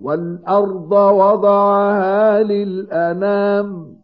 والأرض وضعها للأنام.